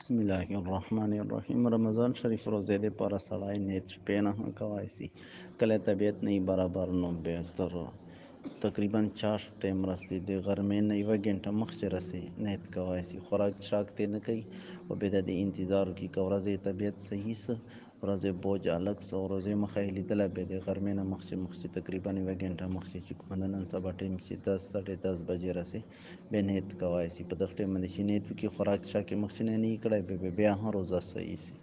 بسم اللہ الرحمن الرحیم رمضان شریف روزے دے پارا سڑائے نیت پینا ہاں کوائسی کلے طبیعت نہیں برابر نو بہتر تقریباً چار ٹیم رسی دے گھر میں نہیں و گھنٹہ مخش رسے نیت کوائسی خوراک شاکتے نہ کئی و بیدہ دے انتظار کی کو رضے طبیعت صحیح سا رضے بوجھ، الگ سا رضے مخیلی دلہ بیدے غر میں نہ مخچ مخچ تقریباً و گھنٹہ مخچ چکو۔ مندنن سبا ٹیم چی دس، ساڑھے دس بجے رسے۔ بے نیت کوائسی پدخ نیت کی خوراک شاکی مخچ نہیں کڑے بیا بے بیاہاں روزہ صحیح سی۔